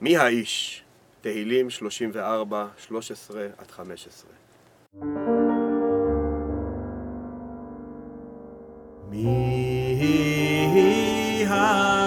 מי האיש? תהילים 34, 13 עד 15. מי האיש?